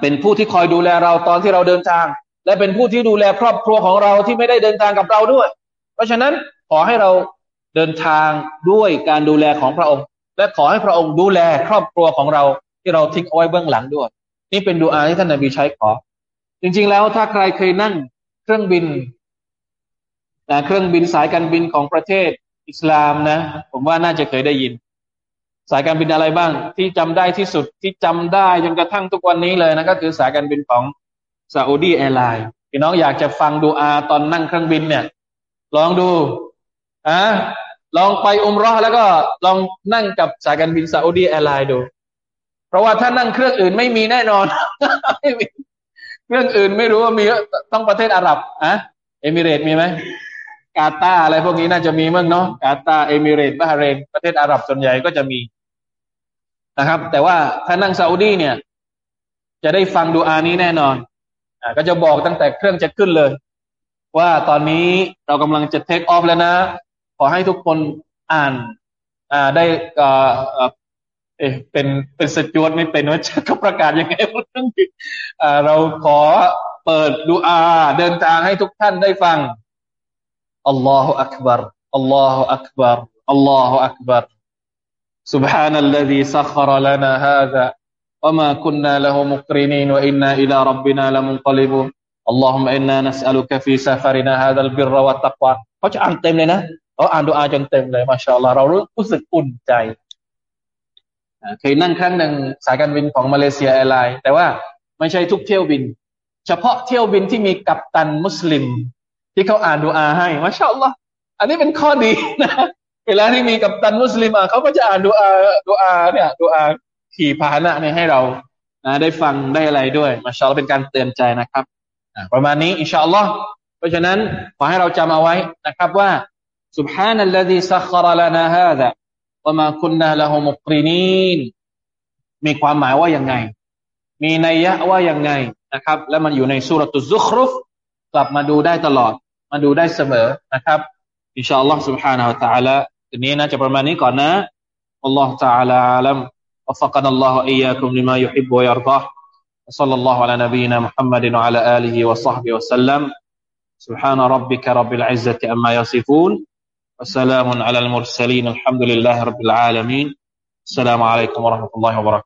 Speaker 1: เป็นผู้ที่คอยดูแลเราตอนที่เราเดินทาง และเป็นผู้ที่ดูแลครอบครัวของเราที่ไม่ได้เดินทางกับเราด้วย เพราะฉะนั้นขอให้เราเดินทางด้วยการดูแลของพระองค์ และขอให้พระองค์ดูแลครอบครัวของเราที่เราทิ้งเอาไว้เบื้องหลังด้วย นี่เป็นดูอาที่ท่านนบีใช้ขอ จริง ๆ แล้วถ้าใครเคยนั่งเครื่องบินนะเครื่องบินสายการบินของประเทศอิสลามนะ ผมว่าน่าจะเคยได้ยิน สายการบินอะไรบ้าง ที่จำได้ที่สุดที่จำได้จนกระทั่งทุกวันนี้เลยนะก็คือสายการบินของ Saudi Airline พี่น้องอยากจะฟังดูอาตอนนั่งเครื่องบินเนี่ย ลองดูอะลองไปอุมรอแล้วก็ลองนั่งกับสายการบิน Saudi Airline ดู เพราะว่าถ้านั่งเครื่องอื่นไม่มีแน่นอนไม่มีเครื่องอื่นไม่รู้ว่ามีต้องประเทศอาหรับอะเอมิเรตมีไหมกาตาร์อะไรพวกนี้น่าจะมีมั้งเนาะกาตาร์เอมิเรตบาห์เรนประเทศอาหรับส่วนใหญ่ก็จะมีนะครับ แต่ว่าถ้านั่งซาอุดีเนี่ย จะได้ฟังดูอานี้แน่นอนอ่าก็จะบอกตั้งแต่เครื่องจะขึ้นเลย ว่าตอนนี้เรากำลังจะเทคออฟแล้วนะ ขอให้ทุกคนอ่านอ่าได้อ่า เอ๊ะเป็นเป็นสจวดไม่เป็นว่าจะประกาศยังไงเรื่องอ่าเราขอเปิดดูอา เดินทางให้ทุกท่านได้ฟังอัลลอฮฺอักบารอัลลอฮฺอักบารอัลลอฮฺอักบาร سبحان الذي سخر لنا هذا وما كنا له مقرنين وإنا إلى ربنا لمنقلبون اللهم إنا نسألك في سفرنا هذا البر والتقوى เขาจะอ่านเต็มเลยนะเขาอ่านดูอาจนเต็มเลยมาชาอัลลอฮ์เรารู้สึกอุ่นใจ เคยนั่งครั้งหนึ่งสายการบินของมาเลเซียแอร์ไลน์แต่ว่าไม่ใช่ทุกเที่ยวบิน เฉพาะเที่ยวบินที่มีกัปตันมุสลิม ที่เขาอ่านดูอาให้มาชาอัลลอฮ์อันนี้เป็นข้อดีนะเวลาที่มีกัปตันมุสลิมอ่ะเขาก็จะอ่านดูอาดูอาเนี่ยดูอาขี่พาหนะเนี่ยให้เรานะได้ฟังได้อะไรด้วยมาชาอัลลอฮ์เป็นการเตือนใจนะครับประมาณนี้อินชาอัลลอฮ์เพราะฉะนั้นขอให้เราจำเอาไว้นะครับว่า سبحان الذي سخر لنا هذا ว่ามาคุณนะละฮมุกรีนีนมีความหมายว่ายังไง มีนัยยะว่ายังไงนะครับ แล้วมันอยู่ในสุรตุซุครุฟกลับมาดูได้ตลอด มาดูได้เสมอนะครับอินชาอัลลอฮ์ سبحانه และ تعالى ทีนี้น่าจะประมาณนี้ก่อนนะอัลลอฮ์ تعالى อาลัม وفقنا الله إياكم لما يحب ويرضاه وصلى الله على نبينا محمد وعلى آله وصحبه وسلم سبحان ربك رب العزة أما يصفون وسلام على المرسلين الحمد لله رب العالمين. السلام عليكم ورحمة الله وبركاته.